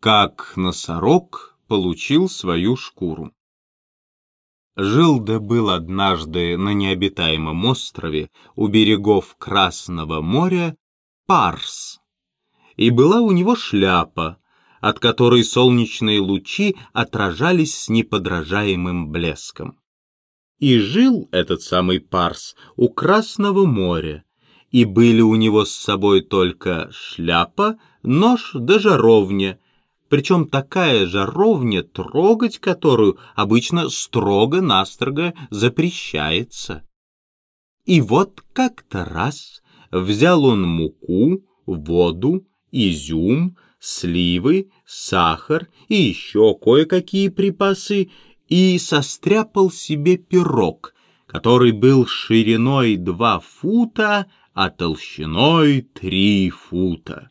Как носорог получил свою шкуру. Жил да был однажды на необитаемом острове у берегов Красного моря Парс. И была у него шляпа, от которой солнечные лучи отражались с неподражаемым блеском. И жил этот самый Парс у Красного моря, и были у него с собой только шляпа, нож да жаровня — причем такая жаровня, трогать которую обычно строго-настрого запрещается. И вот как-то раз взял он муку, воду, изюм, сливы, сахар и еще кое-какие припасы и состряпал себе пирог, который был шириной два фута, а толщиной три фута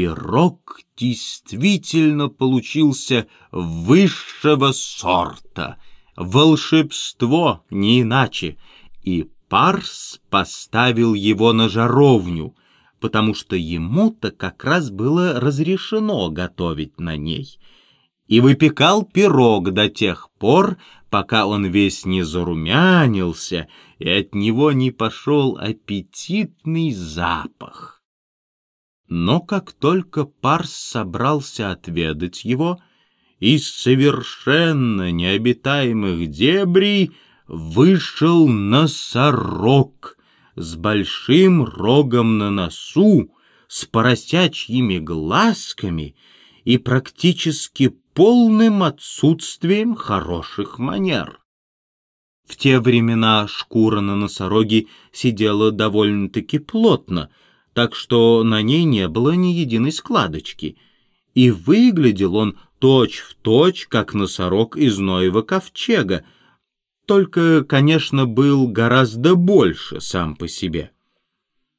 пирог действительно получился высшего сорта. Волшебство, не иначе. И Парс поставил его на жаровню, потому что ему-то как раз было разрешено готовить на ней. И выпекал пирог до тех пор, пока он весь не зарумянился, и от него не пошел аппетитный запах. Но как только Парс собрался отведать его, из совершенно необитаемых дебрей вышел носорог с большим рогом на носу, с поросячьими глазками и практически полным отсутствием хороших манер. В те времена шкура на носороге сидела довольно-таки плотно — так что на ней не было ни единой складочки, и выглядел он точь-в-точь, точь, как носорог из Ноева ковчега, только, конечно, был гораздо больше сам по себе.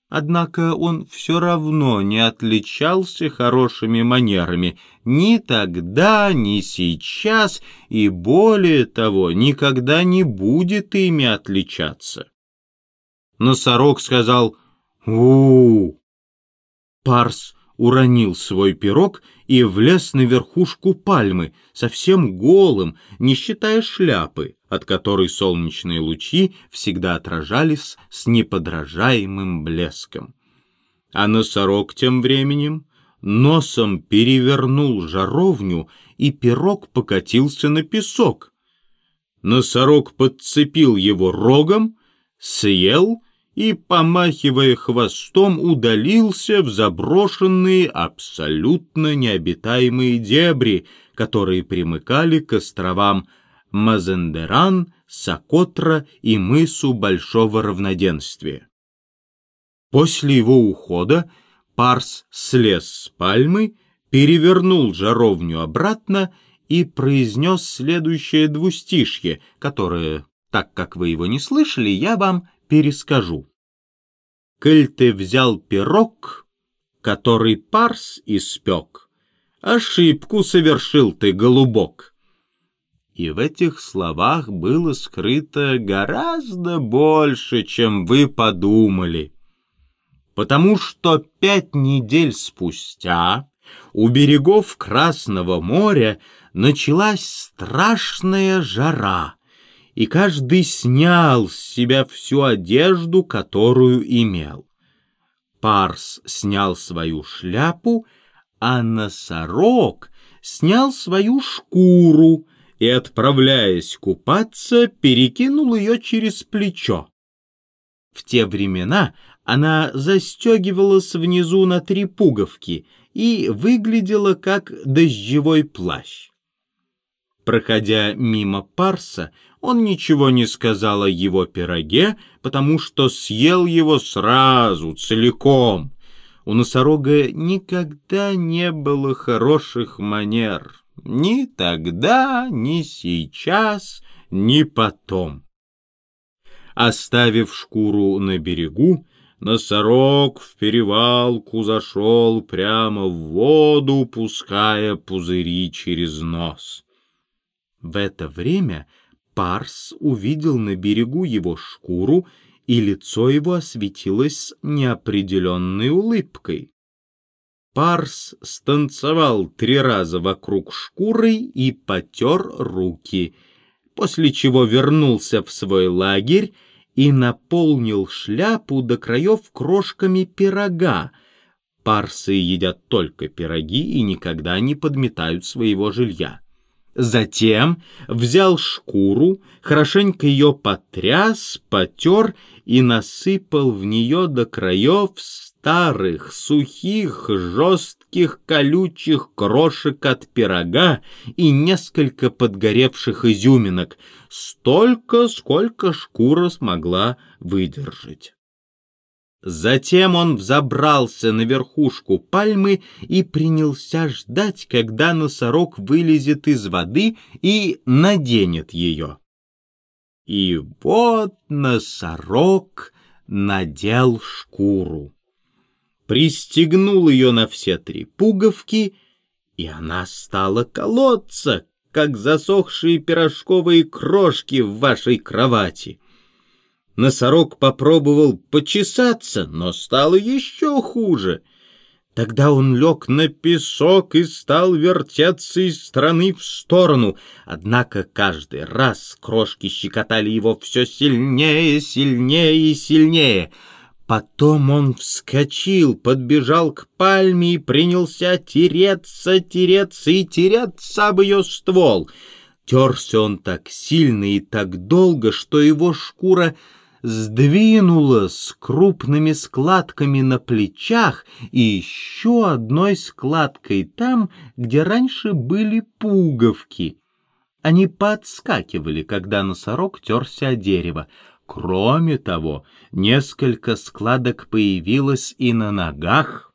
Однако он все равно не отличался хорошими манерами ни тогда, ни сейчас, и более того, никогда не будет ими отличаться. Носорог сказал у, Парс уронил свой пирог и влез на верхушку пальмы, совсем голым, не считая шляпы, от которой солнечные лучи всегда отражались с неподражаемым блеском. А носорог тем временем носом перевернул жаровню, и пирог покатился на песок. Носорог подцепил его рогом, съел и, помахивая хвостом, удалился в заброшенные, абсолютно необитаемые дебри, которые примыкали к островам Мазендеран, Сокотра и мысу Большого Равноденствия. После его ухода Парс слез с пальмы, перевернул жаровню обратно и произнес следующее двустишье, которое, так как вы его не слышали, я вам перескажу. Коль ты взял пирог, который парс испек, ошибку совершил ты, голубок. И в этих словах было скрыто гораздо больше, чем вы подумали. Потому что пять недель спустя у берегов Красного моря началась страшная жара — и каждый снял с себя всю одежду, которую имел. Парс снял свою шляпу, а носорог снял свою шкуру и, отправляясь купаться, перекинул ее через плечо. В те времена она застегивалась внизу на три пуговки и выглядела как дождевой плащ. Проходя мимо Парса, он ничего не сказал о его пироге, потому что съел его сразу, целиком. У носорога никогда не было хороших манер. Ни тогда, ни сейчас, ни потом. Оставив шкуру на берегу, носорог в перевалку зашел прямо в воду, пуская пузыри через нос. В это время Парс увидел на берегу его шкуру, и лицо его осветилось неопределенной улыбкой. Парс станцевал три раза вокруг шкуры и потер руки, после чего вернулся в свой лагерь и наполнил шляпу до краев крошками пирога. Парсы едят только пироги и никогда не подметают своего жилья. Затем взял шкуру, хорошенько ее потряс, потер и насыпал в нее до краев старых, сухих, жестких, колючих крошек от пирога и несколько подгоревших изюминок, столько, сколько шкура смогла выдержать. Затем он взобрался на верхушку пальмы и принялся ждать, когда носорог вылезет из воды и наденет ее. И вот носорог надел шкуру, пристегнул ее на все три пуговки, и она стала колоться, как засохшие пирожковые крошки в вашей кровати. Носорог попробовал почесаться, но стало еще хуже. Тогда он лег на песок и стал вертеться из стороны в сторону. Однако каждый раз крошки щекотали его все сильнее, сильнее и сильнее. Потом он вскочил, подбежал к пальме и принялся тереться, тереться и тереться об ее ствол. Терся он так сильно и так долго, что его шкура сдвинула с крупными складками на плечах и еще одной складкой там, где раньше были пуговки. Они подскакивали, когда носорог терся о дерево. Кроме того, несколько складок появилось и на ногах.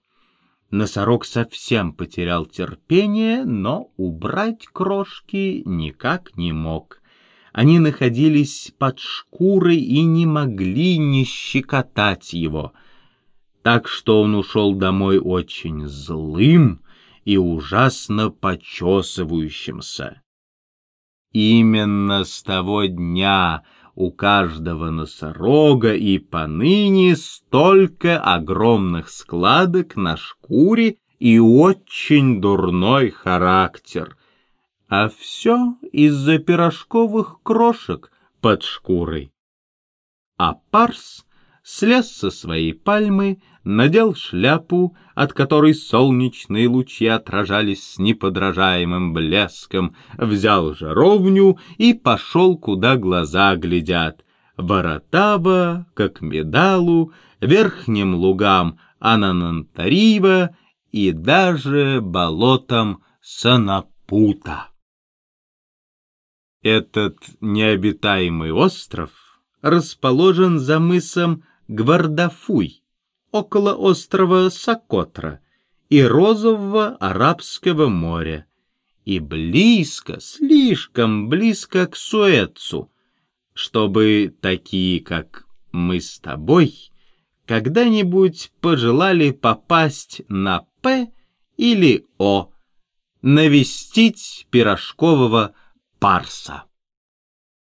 Носорог совсем потерял терпение, но убрать крошки никак не мог. Они находились под шкурой и не могли не щекотать его. Так что он ушел домой очень злым и ужасно почесывающимся. Именно с того дня у каждого носорога и поныне столько огромных складок на шкуре и очень дурной характер — а все из-за пирожковых крошек под шкурой. А Парс слез со своей пальмы, надел шляпу, от которой солнечные лучи отражались с неподражаемым блеском, взял жаровню и пошел, куда глаза глядят. Воротава, как медалу, верхним лугам Ананантарива и даже болотам Санапута. Этот необитаемый остров расположен за мысом Гвардафуй, около острова Сокотра и Розового Арабского моря, и близко, слишком близко к Суэцу, чтобы такие, как мы с тобой, когда-нибудь пожелали попасть на П или О, навестить пирожкового Парса.